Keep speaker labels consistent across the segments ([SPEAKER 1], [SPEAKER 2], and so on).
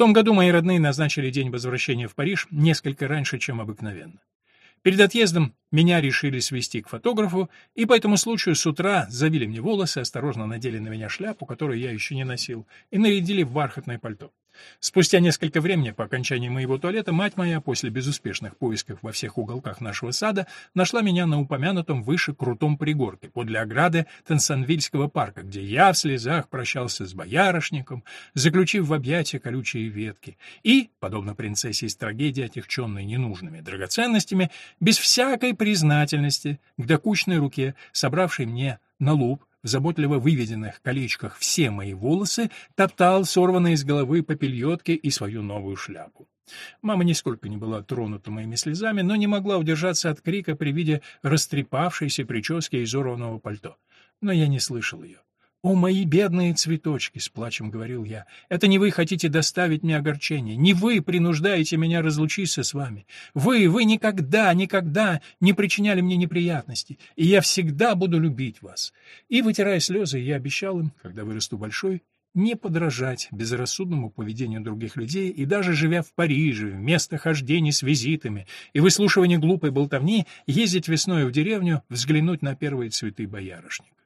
[SPEAKER 1] том году мои родные назначили день возвращения в Париж несколько раньше, чем обыкновенно. Перед отъездом меня решили свести к фотографу, и по этому случаю с утра завили мне волосы, осторожно надели на меня шляпу, которую я еще не носил, и нарядили в бархатное пальто. Спустя несколько времени по окончании моего туалета мать моя, после безуспешных поисков во всех уголках нашего сада, нашла меня на упомянутом выше крутом пригорке, подле ограды Тансанвильского парка, где я в слезах прощался с боярышником, заключив в объятия колючие ветки, и, подобно принцессе из трагедии, отягченной ненужными драгоценностями, без всякой признательности к докучной руке, собравшей мне на лоб в заботливо выведенных колечках все мои волосы, топтал сорванные с головы попельотки и свою новую шляпу. Мама нисколько не была тронута моими слезами, но не могла удержаться от крика при виде растрепавшейся прически и изорванного пальто. Но я не слышал ее. «О, мои бедные цветочки!» — с плачем говорил я. «Это не вы хотите доставить мне огорчение, не вы принуждаете меня разлучиться с вами. Вы, вы никогда, никогда не причиняли мне неприятностей, и я всегда буду любить вас». И, вытирая слезы, я обещал им, когда вырасту большой, не подражать безрассудному поведению других людей и даже живя в Париже, вместо хождений с визитами и выслушивания глупой болтовни, ездить весной в деревню, взглянуть на первые цветы боярышника.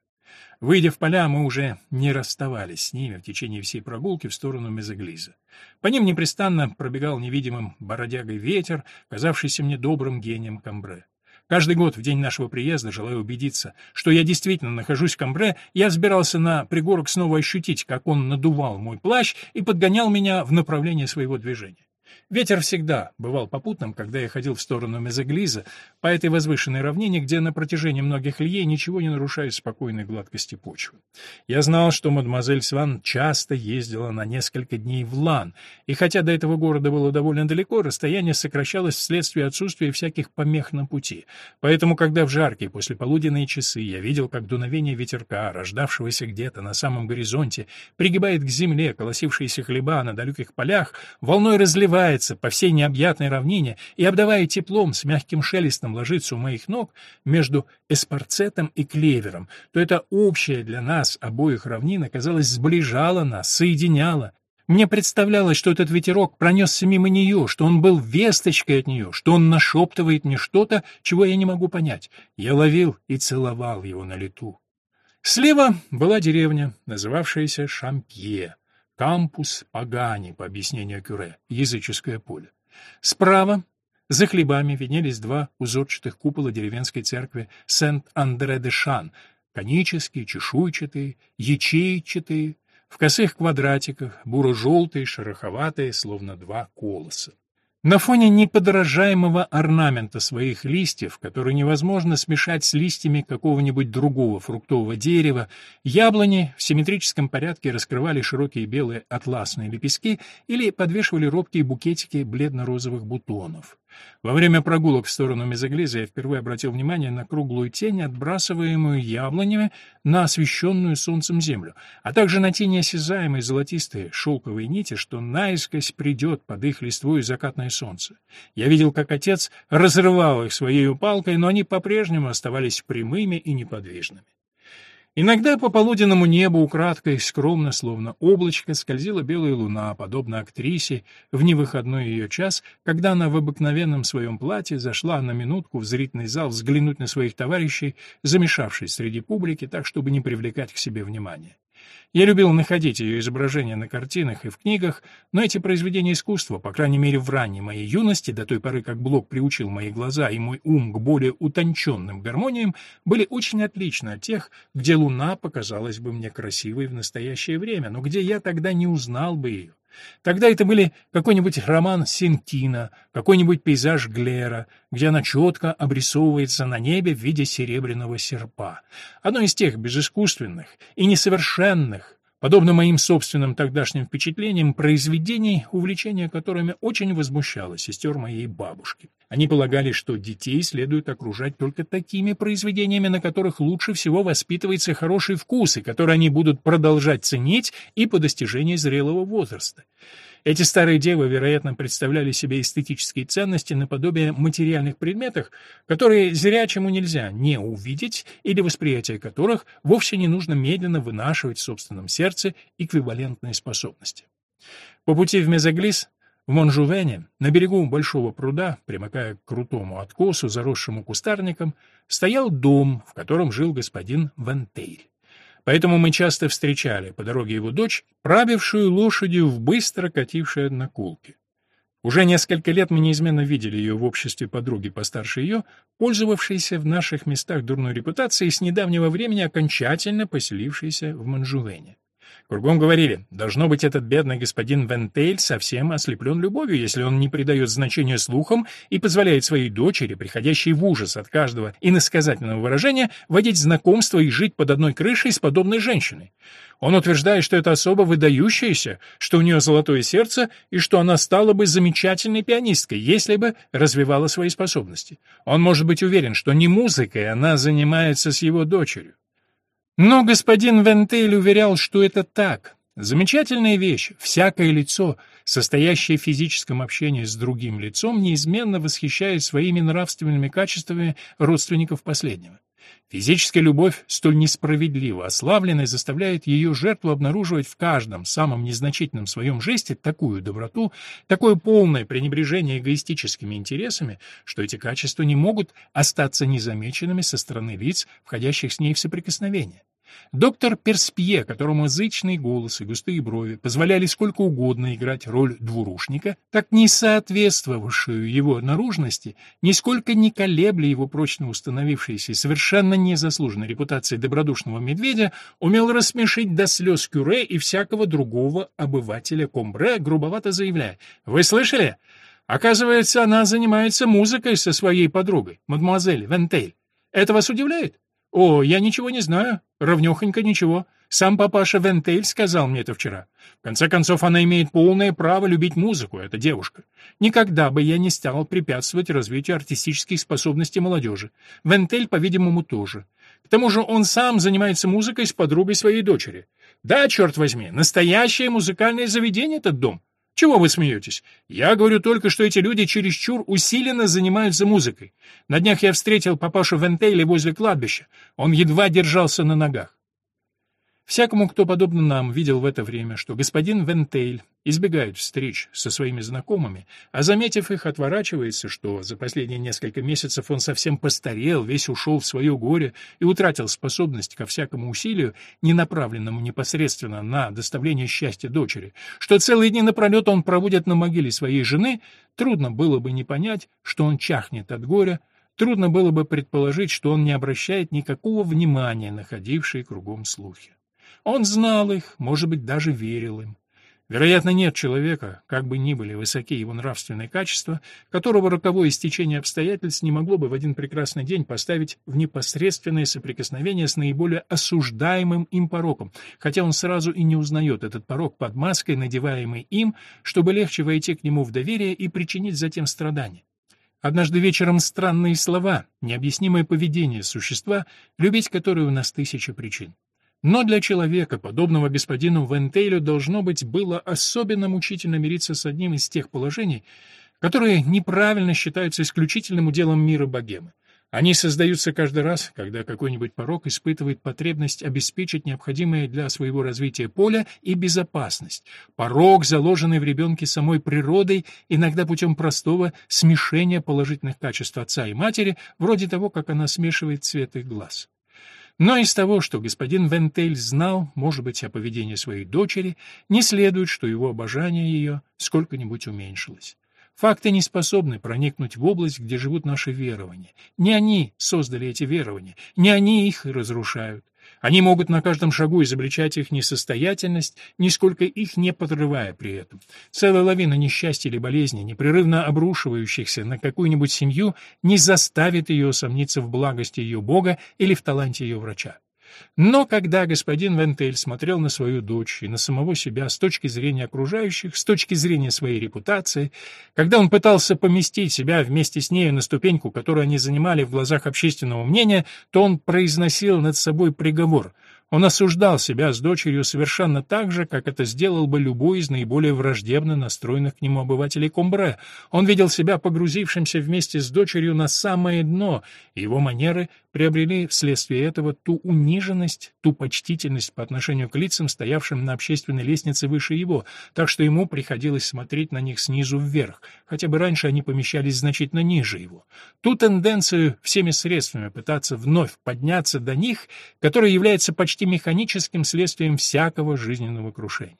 [SPEAKER 1] Выйдя в поля, мы уже не расставались с ними в течение всей прогулки в сторону Мезоглиза. По ним непрестанно пробегал невидимым бородягой ветер, казавшийся мне добрым гением Камбре. Каждый год в день нашего приезда, желая убедиться, что я действительно нахожусь в Камбре, я взбирался на пригорок снова ощутить, как он надувал мой плащ и подгонял меня в направлении своего движения. Ветер всегда бывал попутным, когда я ходил в сторону Мезоглиза, по этой возвышенной равнине, где на протяжении многих льей ничего не нарушает спокойной гладкости почвы. Я знал, что мадемуазель Сван часто ездила на несколько дней в Лан, и хотя до этого города было довольно далеко, расстояние сокращалось вследствие отсутствия всяких помех на пути. Поэтому, когда в жаркие послеполуденные часы я видел, как дуновение ветерка, рождавшегося где-то на самом горизонте, пригибает к земле колосившиеся хлеба на далеких полях, волной разливает разливается по всей необъятной равнине и, обдавая теплом, с мягким шелестом ложится у моих ног между эспарцетом и клевером, то эта общая для нас обоих равнина, казалось, сближала нас, соединяла. Мне представлялось, что этот ветерок пронесся мимо нее, что он был весточкой от нее, что он нашептывает мне что-то, чего я не могу понять. Я ловил и целовал его на лету. Слева была деревня, называвшаяся Шампье. Кампус Пагани, по объяснению Кюре, языческое поле. Справа, за хлебами, виднелись два узорчатых купола деревенской церкви Сент-Андре-де-Шан, конические, чешуйчатые, ячейчатые, в косых квадратиках, буро-желтые, шероховатые, словно два колоса. На фоне неподражаемого орнамента своих листьев, который невозможно смешать с листьями какого-нибудь другого фруктового дерева, яблони в симметрическом порядке раскрывали широкие белые атласные лепестки или подвешивали робкие букетики бледно-розовых бутонов. Во время прогулок в сторону Мезоглиза я впервые обратил внимание на круглую тень, отбрасываемую яблонями на освещенную солнцем землю, а также на тени осязаемые золотистые шелковые нити, что наискось придет под их листвой закатное солнце. Я видел, как отец разрывал их своей палкой, но они по-прежнему оставались прямыми и неподвижными. Иногда по полуденному небу украдкой, скромно, словно облачко, скользила белая луна, подобно актрисе, в невыходной ее час, когда она в обыкновенном своем платье зашла на минутку в зрительный зал взглянуть на своих товарищей, замешавшись среди публики так, чтобы не привлекать к себе внимания. Я любил находить ее изображения на картинах и в книгах, но эти произведения искусства, по крайней мере в ранней моей юности, до той поры, как Блок приучил мои глаза и мой ум к более утонченным гармониям, были очень отличны от тех, где луна показалась бы мне красивой в настоящее время, но где я тогда не узнал бы ее. Тогда это были какой-нибудь роман Синтина, какой-нибудь пейзаж Глера, где она четко обрисовывается на небе в виде серебряного серпа. Одно из тех безыскусственных и несовершенных, Подобно моим собственным тогдашним впечатлениям, произведений, увлечение которыми очень возмущало сестер моей бабушки. Они полагали, что детей следует окружать только такими произведениями, на которых лучше всего воспитывается хороший вкус, и которые они будут продолжать ценить и по достижении зрелого возраста. Эти старые девы, вероятно, представляли себе эстетические ценности наподобие материальных предметов, которые зрячему нельзя не увидеть или восприятие которых вовсе не нужно медленно вынашивать в собственном сердце эквивалентные способности. По пути в Мезоглис в Монжувене, на берегу большого пруда, примыкая к крутому откосу, заросшему кустарником, стоял дом, в котором жил господин Вантейль. Поэтому мы часто встречали по дороге его дочь, правившую лошадью в быстро катившей одноколке. Уже несколько лет мы неизменно видели ее в обществе подруги постарше ее, пользовавшейся в наших местах дурной репутацией с недавнего времени окончательно поселившейся в Манжувене. Кругом говорили, должно быть, этот бедный господин Вентейль совсем ослеплен любовью, если он не придает значения слухам и позволяет своей дочери, приходящей в ужас от каждого иносказательного выражения, водить знакомство и жить под одной крышей с подобной женщиной. Он утверждает, что это особо выдающаяся, что у нее золотое сердце и что она стала бы замечательной пианисткой, если бы развивала свои способности. Он может быть уверен, что не музыкой она занимается с его дочерью. Но господин Вентель уверял, что это так. Замечательная вещь. Всякое лицо, состоящее в физическом общении с другим лицом, неизменно восхищает своими нравственными качествами родственников последнего. Физическая любовь, столь несправедливо ославленная, заставляет ее жертву обнаруживать в каждом самом незначительном своем жесте такую доброту, такое полное пренебрежение эгоистическими интересами, что эти качества не могут остаться незамеченными со стороны лиц, входящих с ней в соприкосновение. Доктор Перспье, которому язычный голос и густые брови позволяли сколько угодно играть роль двурушника, так не соответствовавшую его наружности, нисколько не колебля его прочно установившейся и совершенно незаслуженной репутации добродушного медведя, умел рассмешить до слез Кюре и всякого другого обывателя Комбре, грубовато заявляя «Вы слышали? Оказывается, она занимается музыкой со своей подругой, мадемуазель Вентейль. Это вас удивляет? «О, я ничего не знаю. Ровнёхонько ничего. Сам папаша Вентейль сказал мне это вчера. В конце концов, она имеет полное право любить музыку, эта девушка. Никогда бы я не стал препятствовать развитию артистических способностей молодежи. Вентель, по-видимому, тоже. К тому же он сам занимается музыкой с подругой своей дочери. Да, черт возьми, настоящее музыкальное заведение этот дом. Чего вы смеетесь? Я говорю только, что эти люди чересчур усиленно занимаются музыкой. На днях я встретил папашу Вентейля возле кладбища. Он едва держался на ногах. Всякому, кто, подобно нам, видел в это время, что господин Вентейль избегает встреч со своими знакомыми, а, заметив их, отворачивается, что за последние несколько месяцев он совсем постарел, весь ушел в свое горе и утратил способность ко всякому усилию, не направленному непосредственно на доставление счастья дочери, что целые дни напролет он проводит на могиле своей жены, трудно было бы не понять, что он чахнет от горя, трудно было бы предположить, что он не обращает никакого внимания на кругом слухи. Он знал их, может быть, даже верил им. Вероятно, нет человека, как бы ни были высоки его нравственные качества, которого роковое стечение обстоятельств не могло бы в один прекрасный день поставить в непосредственное соприкосновение с наиболее осуждаемым им пороком, хотя он сразу и не узнает этот порок под маской, надеваемой им, чтобы легче войти к нему в доверие и причинить затем страдания. Однажды вечером странные слова, необъяснимое поведение существа, любить которое у нас тысяча причин. Но для человека, подобного господину Вентейлю, должно быть было особенно мучительно мириться с одним из тех положений, которые неправильно считаются исключительным уделом мира богемы. Они создаются каждый раз, когда какой-нибудь порог испытывает потребность обеспечить необходимое для своего развития поле и безопасность. Порог, заложенный в ребенке самой природой, иногда путем простого смешения положительных качеств отца и матери, вроде того, как она смешивает цвет их глаз. Но из того, что господин Вентель знал, может быть, о поведении своей дочери, не следует, что его обожание ее сколько-нибудь уменьшилось. Факты не способны проникнуть в область, где живут наши верования. Не они создали эти верования, не они их разрушают. Они могут на каждом шагу изобличать их несостоятельность, нисколько их не подрывая при этом. Целая лавина несчастья или болезни, непрерывно обрушивающихся на какую-нибудь семью, не заставит ее сомниться в благости ее Бога или в таланте ее врача. Но когда господин Вентель смотрел на свою дочь и на самого себя с точки зрения окружающих, с точки зрения своей репутации, когда он пытался поместить себя вместе с нею на ступеньку, которую они занимали в глазах общественного мнения, то он произносил над собой приговор Он осуждал себя с дочерью совершенно так же, как это сделал бы любой из наиболее враждебно настроенных к нему обывателей Комбре. Он видел себя погрузившимся вместе с дочерью на самое дно, и его манеры приобрели вследствие этого ту униженность, ту почтительность по отношению к лицам, стоявшим на общественной лестнице выше его, так что ему приходилось смотреть на них снизу вверх, хотя бы раньше они помещались значительно ниже его. Ту тенденцию всеми средствами пытаться вновь подняться до них, которая является почти механическим следствием всякого жизненного крушения.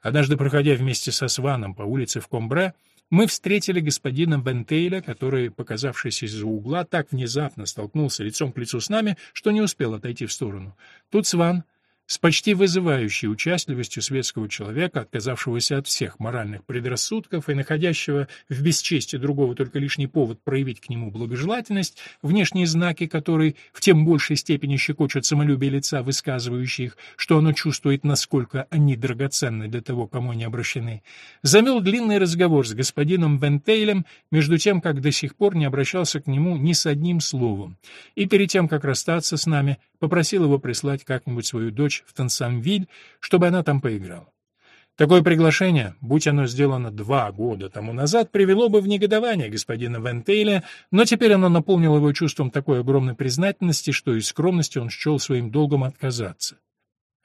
[SPEAKER 1] Однажды, проходя вместе со Сваном по улице в Комбре, мы встретили господина Бентейля, который, показавшись из-за угла, так внезапно столкнулся лицом к лицу с нами, что не успел отойти в сторону. Тут Сван, с почти вызывающей участливостью светского человека, отказавшегося от всех моральных предрассудков и находящего в бесчестии другого только лишний повод проявить к нему благожелательность, внешние знаки которой в тем большей степени щекочут самолюбие лица, высказывающие их, что оно чувствует, насколько они драгоценны для того, кому они обращены, завел длинный разговор с господином Бентейлем, между тем, как до сих пор не обращался к нему ни с одним словом, и перед тем, как расстаться с нами, попросил его прислать как-нибудь свою дочь в Тансамвиль, чтобы она там поиграла. Такое приглашение, будь оно сделано два года тому назад, привело бы в негодование господина Вентейля, но теперь оно наполнило его чувством такой огромной признательности, что из скромности он счел своим долгом отказаться.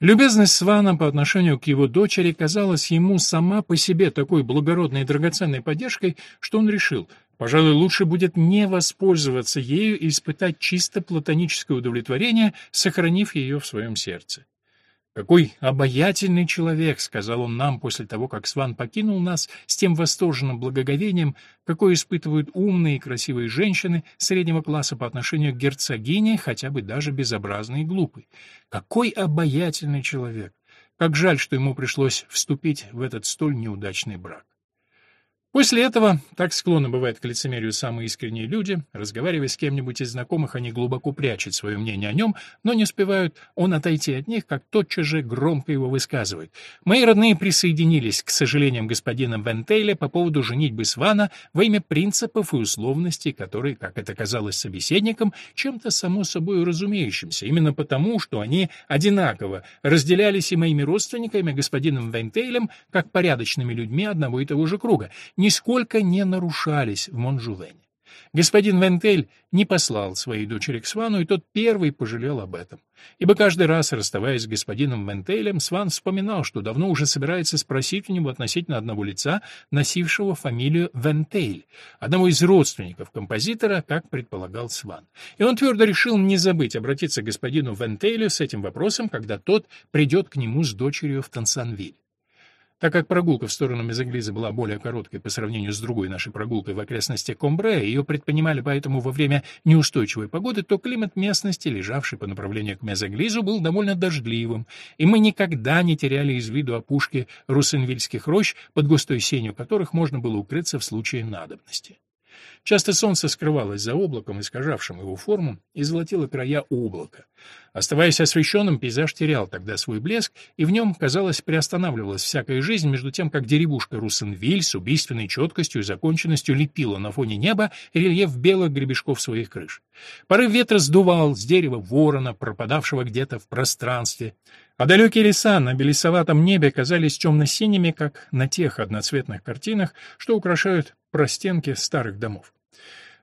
[SPEAKER 1] Любезность Свана по отношению к его дочери казалась ему сама по себе такой благородной и драгоценной поддержкой, что он решил, Пожалуй, лучше будет не воспользоваться ею и испытать чисто платоническое удовлетворение, сохранив ее в своем сердце. «Какой обаятельный человек!» — сказал он нам после того, как Сван покинул нас с тем восторженным благоговением, какое испытывают умные и красивые женщины среднего класса по отношению к герцогине, хотя бы даже безобразной и глупой. Какой обаятельный человек! Как жаль, что ему пришлось вступить в этот столь неудачный брак. После этого, так склонно бывает к лицемерию самые искренние люди, разговаривая с кем-нибудь из знакомых, они глубоко прячут свое мнение о нем, но не успевают он отойти от них, как тотчас же громко его высказывают. Мои родные присоединились к сожалениям господина Вентейля по поводу женитьбы Свана во имя принципов и условностей, которые, как это казалось собеседникам, чем-то само собой разумеющимся, именно потому, что они одинаково разделялись и моими родственниками, господином Вентейлем, как порядочными людьми одного и того же круга, нисколько не нарушались в Монжулене. Господин Вентель не послал своей дочери к Свану, и тот первый пожалел об этом. Ибо каждый раз, расставаясь с господином Вентелем, Сван вспоминал, что давно уже собирается спросить у него относительно одного лица, носившего фамилию Вентель, одного из родственников композитора, как предполагал Сван. И он твердо решил не забыть обратиться к господину Вентелю с этим вопросом, когда тот придет к нему с дочерью в Тансанвиль. Так как прогулка в сторону Мезоглиза была более короткой по сравнению с другой нашей прогулкой в окрестностях Комбре, ее предпринимали поэтому во время неустойчивой погоды, то климат местности, лежавший по направлению к Мезоглизу, был довольно дождливым, и мы никогда не теряли из виду опушки русенвильских рощ, под густой сенью которых можно было укрыться в случае надобности. Часто солнце скрывалось за облаком, искажавшим его форму, и золотило края облака. Оставаясь освещенным, пейзаж терял тогда свой блеск, и в нем, казалось, приостанавливалась всякая жизнь, между тем, как деревушка Руссенвиль с убийственной четкостью и законченностью лепила на фоне неба рельеф белых гребешков своих крыш. Порыв ветра сдувал с дерева ворона, пропадавшего где-то в пространстве, а далекие леса на белесоватом небе казались темно-синими, как на тех одноцветных картинах, что украшают простенки старых домов.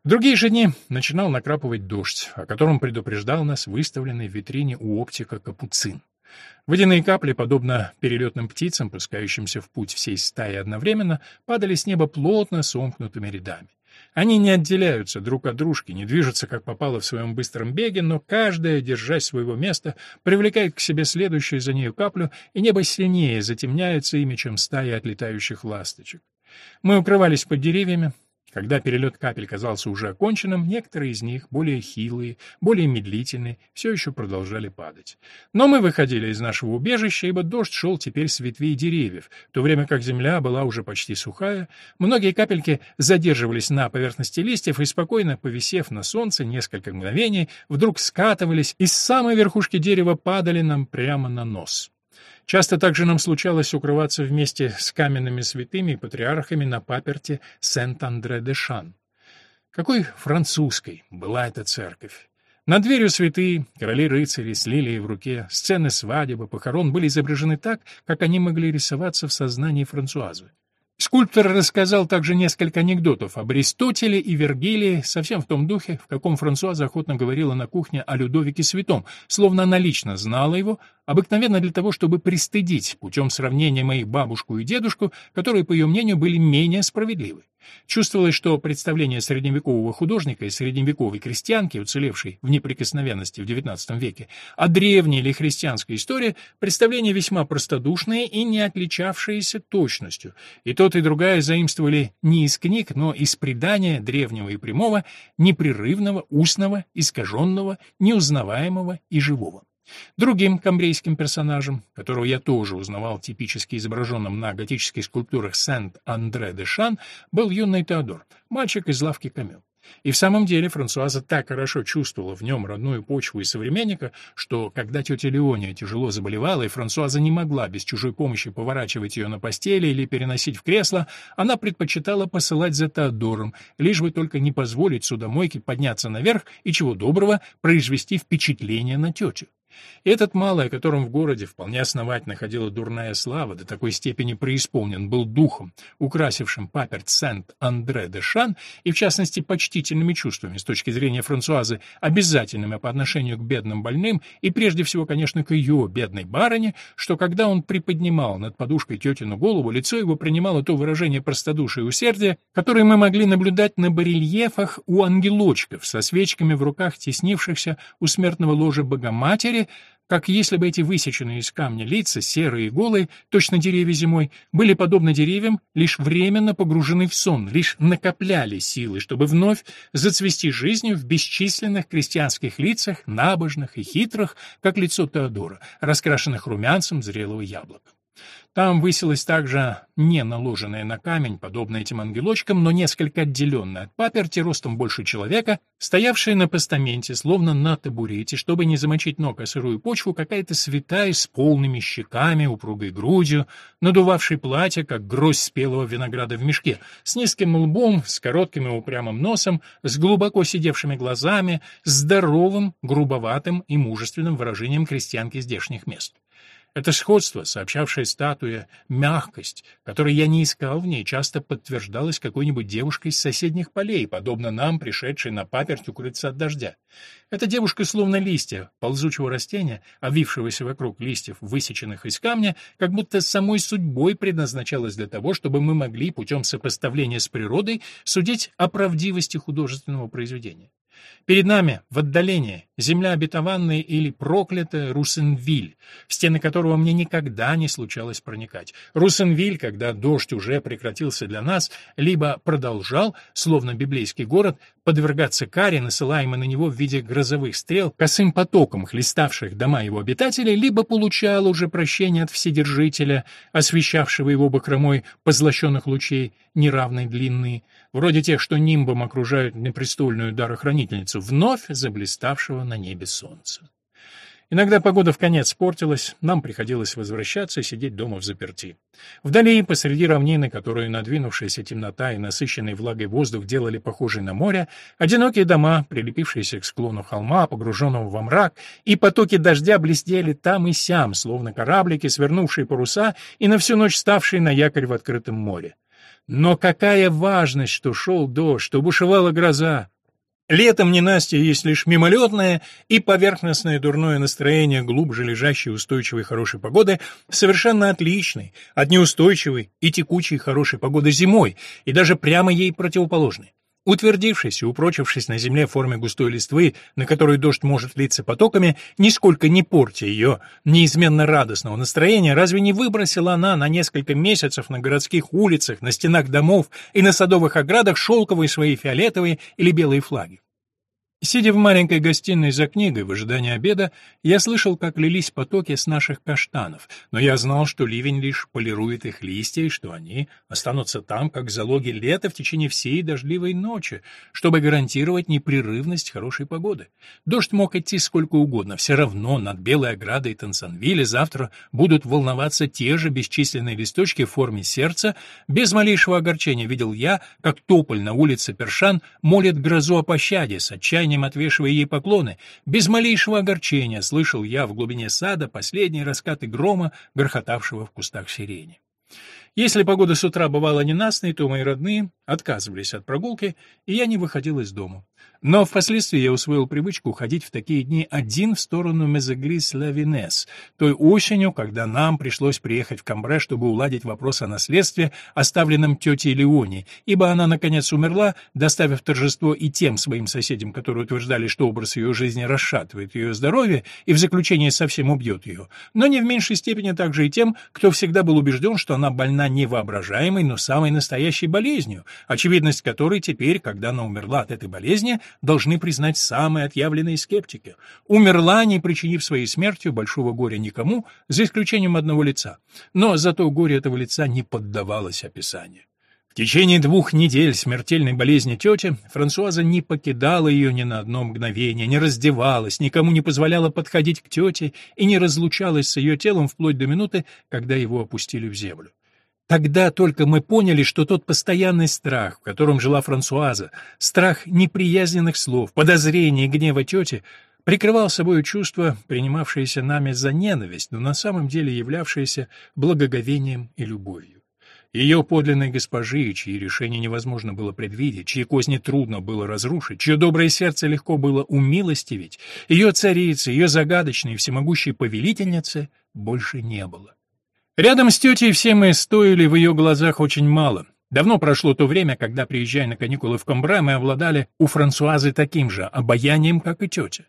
[SPEAKER 1] В другие же дни начинал накрапывать дождь, о котором предупреждал нас выставленный в витрине у оптика капуцин. Водяные капли, подобно перелетным птицам, пускающимся в путь всей стаи одновременно, падали с неба плотно сомкнутыми рядами. Они не отделяются друг от дружки, не движутся, как попало в своем быстром беге, но каждая, держась своего места, привлекает к себе следующую за нею каплю, и небо сильнее затемняется ими, чем стая отлетающих ласточек. Мы укрывались под деревьями. Когда перелет капель казался уже оконченным, некоторые из них, более хилые, более медлительные, все еще продолжали падать. Но мы выходили из нашего убежища, ибо дождь шел теперь с ветвей деревьев, в то время как земля была уже почти сухая. Многие капельки задерживались на поверхности листьев и, спокойно повисев на солнце несколько мгновений, вдруг скатывались и с самой верхушки дерева падали нам прямо на нос. Часто также нам случалось укрываться вместе с каменными святыми и патриархами на паперте Сент-Андре-де-Шан. Какой французской была эта церковь! Над дверью святые, короли-рыцари с лилией в руке, сцены свадебы, похорон были изображены так, как они могли рисоваться в сознании Франсуазы. Скульптор рассказал также несколько анекдотов об Аристотеле и Вергилии, совсем в том духе, в каком Франсуаза охотно говорила на кухне о Людовике Святом, словно она лично знала его, обыкновенно для того, чтобы пристыдить путем сравнения моих бабушку и дедушку, которые, по ее мнению, были менее справедливы. Чувствовалось, что представление средневекового художника и средневековой крестьянки, уцелевшей в неприкосновенности в XIX веке, о древней или христианской истории, представление весьма простодушное и не отличавшееся точностью, и тот и другая заимствовали не из книг, но из предания древнего и прямого, непрерывного, устного, искаженного, неузнаваемого и живого. Другим камбрейским персонажем, которого я тоже узнавал типически изображенным на готических скульптурах Сент-Андре-де-Шан, был юный Теодор, мальчик из лавки Камю. И в самом деле Франсуаза так хорошо чувствовала в нем родную почву и современника, что, когда тетя Леония тяжело заболевала, и Франсуаза не могла без чужой помощи поворачивать ее на постели или переносить в кресло, она предпочитала посылать за Теодором, лишь бы только не позволить судомойке подняться наверх и, чего доброго, произвести впечатление на тетю. Этот малый, о котором в городе вполне основательно ходила дурная слава, до такой степени преисполнен был духом, украсившим паперть Сент-Андре-де-Шан, и, в частности, почтительными чувствами с точки зрения Франсуазы, обязательными по отношению к бедным больным, и прежде всего, конечно, к ее бедной барыне, что когда он приподнимал над подушкой тетину голову, лицо его принимало то выражение простодушия и усердия, которое мы могли наблюдать на барельефах у ангелочков со свечками в руках теснившихся у смертного ложа Богоматери, как если бы эти высеченные из камня лица, серые и голые, точно деревья зимой, были подобны деревьям, лишь временно погружены в сон, лишь накопляли силы, чтобы вновь зацвести жизнью в бесчисленных крестьянских лицах, набожных и хитрых, как лицо Теодора, раскрашенных румянцем зрелого яблока. Там высилась также не наложенная на камень, подобно этим ангелочкам, но несколько отделенная от паперти, ростом больше человека, стоявшая на постаменте, словно на табурете, чтобы не замочить ног о сырую почву, какая-то святая с полными щеками, упругой грудью, надувавшей платье, как гроздь спелого винограда в мешке, с низким лбом, с коротким и упрямым носом, с глубоко сидевшими глазами, здоровым, грубоватым и мужественным выражением крестьянки здешних мест. Это сходство, сообщавшее статуе мягкость, которую я не искал в ней, часто подтверждалось какой-нибудь девушкой из соседних полей, подобно нам, пришедшей на паперть укрыться от дождя. Эта девушка словно листья ползучего растения, обвившегося вокруг листьев, высеченных из камня, как будто самой судьбой предназначалась для того, чтобы мы могли путем сопоставления с природой судить о правдивости художественного произведения. Перед нами, в отдалении, земля обетованная или проклятая Русенвиль, в стены которого мне никогда не случалось проникать. Русенвиль, когда дождь уже прекратился для нас, либо продолжал, словно библейский город, подвергаться каре, насылаемой на него в виде грозовых стрел, косым потоком хлеставших дома его обитателей, либо получал уже прощение от Вседержителя, освещавшего его бахромой позлощенных лучей неравной длины, вроде тех, что нимбом окружают непрестольную дарохранительницу, вновь заблиставшего на небе солнца. Иногда погода в конец портилась, нам приходилось возвращаться и сидеть дома в заперти. Вдали, посреди равнины, которую надвинувшаяся темнота и насыщенный влагой воздух делали похожей на море, одинокие дома, прилепившиеся к склону холма, погруженного во мрак, и потоки дождя блестели там и сям, словно кораблики, свернувшие паруса и на всю ночь ставшие на якорь в открытом море. Но какая важность, что шел дождь, что бушевала гроза! Летом ненастье есть лишь мимолетное и поверхностное дурное настроение глубже лежащей устойчивой хорошей погоды, совершенно отличной от неустойчивой и текучей хорошей погоды зимой, и даже прямо ей противоположной. Утвердившись и упрочившись на земле в форме густой листвы, на которой дождь может литься потоками, нисколько не портя ее неизменно радостного настроения, разве не выбросила она на несколько месяцев на городских улицах, на стенах домов и на садовых оградах шелковые свои фиолетовые или белые флаги? Сидя в маленькой гостиной за книгой в ожидании обеда, я слышал, как лились потоки с наших каштанов, но я знал, что ливень лишь полирует их листья и что они останутся там, как залоги лета в течение всей дождливой ночи, чтобы гарантировать непрерывность хорошей погоды. Дождь мог идти сколько угодно, все равно над Белой оградой Тансанвилля завтра будут волноваться те же бесчисленные листочки в форме сердца. Без малейшего огорчения видел я, как тополь на улице Першан молит грозу о пощаде с отчаянием, раскаянием отвешивая ей поклоны, без малейшего огорчения слышал я в глубине сада последние раскаты грома, грохотавшего в кустах сирени. Если погода с утра бывала ненастной, то мои родные отказывались от прогулки, и я не выходил из дома. Но впоследствии я усвоил привычку ходить в такие дни один в сторону Мезоглис-Лавинес, той осенью, когда нам пришлось приехать в Камбре, чтобы уладить вопрос о наследстве, оставленном тетей Леоне, ибо она, наконец, умерла, доставив торжество и тем своим соседям, которые утверждали, что образ ее жизни расшатывает ее здоровье и в заключение совсем убьет ее, но не в меньшей степени также и тем, кто всегда был убежден, что она больна невоображаемой, но самой настоящей болезнью, очевидность которой теперь, когда она умерла от этой болезни, должны признать самые отъявленные скептики. Умерла, не причинив своей смертью большого горя никому, за исключением одного лица. Но зато горе этого лица не поддавалось описанию. В течение двух недель смертельной болезни тети Франсуаза не покидала ее ни на одно мгновение, не раздевалась, никому не позволяла подходить к тете и не разлучалась с ее телом вплоть до минуты, когда его опустили в землю. Тогда только мы поняли, что тот постоянный страх, в котором жила Франсуаза, страх неприязненных слов, подозрений и гнева тети, прикрывал собой чувство, принимавшееся нами за ненависть, но на самом деле являвшееся благоговением и любовью. Ее подлинной госпожи, чьи решения невозможно было предвидеть, чьи козни трудно было разрушить, чье доброе сердце легко было умилостивить, ее царицы, ее загадочной и всемогущей повелительницы больше не было. Рядом с тетей все мы стоили в ее глазах очень мало. Давно прошло то время, когда, приезжая на каникулы в Комбре, мы обладали у Франсуазы таким же обаянием, как и тетя.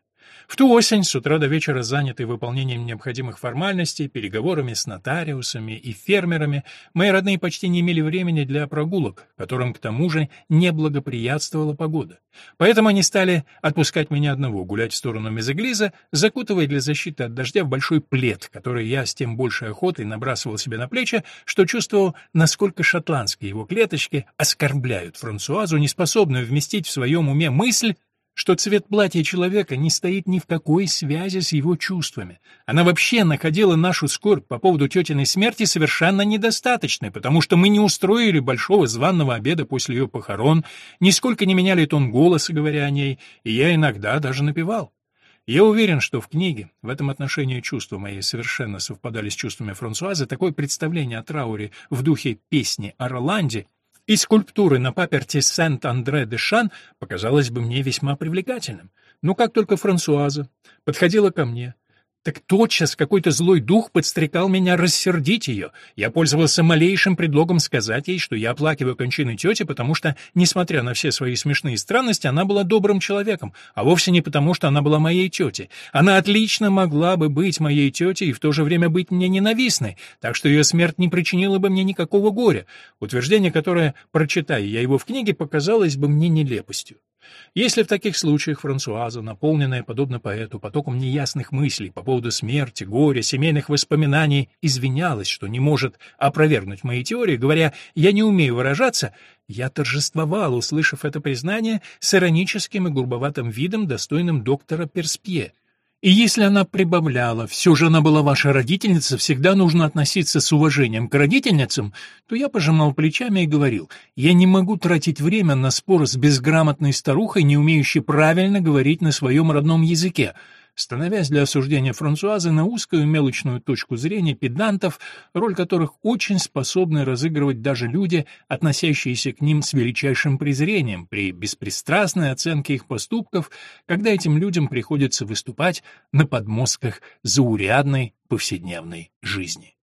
[SPEAKER 1] В ту осень, с утра до вечера занятый выполнением необходимых формальностей, переговорами с нотариусами и фермерами, мои родные почти не имели времени для прогулок, которым к тому же не благоприятствовала погода. Поэтому они стали отпускать меня одного гулять в сторону Мезоглиза, закутывая для защиты от дождя в большой плед, который я с тем большей охотой набрасывал себе на плечи, что чувствовал, насколько шотландские его клеточки оскорбляют Франсуазу, неспособную вместить в своем уме мысль, что цвет платья человека не стоит ни в какой связи с его чувствами. Она вообще находила нашу скорбь по поводу тетиной смерти совершенно недостаточной, потому что мы не устроили большого званного обеда после ее похорон, нисколько не меняли тон голоса, говоря о ней, и я иногда даже напевал. Я уверен, что в книге в этом отношении чувства мои совершенно совпадали с чувствами Франсуазы, такое представление о трауре в духе песни о Роланде и скульптуры на паперти Сент-Андре-де-Шан показалось бы мне весьма привлекательным. Но как только Франсуаза подходила ко мне, так тотчас какой-то злой дух подстрекал меня рассердить ее. Я пользовался малейшим предлогом сказать ей, что я оплакиваю кончины тети, потому что, несмотря на все свои смешные странности, она была добрым человеком, а вовсе не потому, что она была моей тетей. Она отлично могла бы быть моей тетей и в то же время быть мне ненавистной, так что ее смерть не причинила бы мне никакого горя. Утверждение, которое, прочитая я его в книге, показалось бы мне нелепостью. Если в таких случаях Франсуаза, наполненная, подобно поэту, потоком неясных мыслей по поводу смерти, горя, семейных воспоминаний, извинялась, что не может опровергнуть мои теории, говоря «я не умею выражаться», я торжествовал, услышав это признание, с ироническим и грубоватым видом, достойным доктора Перспье. И если она прибавляла, все же она была ваша родительница, всегда нужно относиться с уважением к родительницам, то я пожимал плечами и говорил, я не могу тратить время на спор с безграмотной старухой, не умеющей правильно говорить на своем родном языке, становясь для осуждения Франсуазы на узкую мелочную точку зрения педантов, роль которых очень способны разыгрывать даже люди, относящиеся к ним с величайшим презрением при беспристрастной оценке их поступков, когда этим людям приходится выступать на подмостках заурядной повседневной жизни.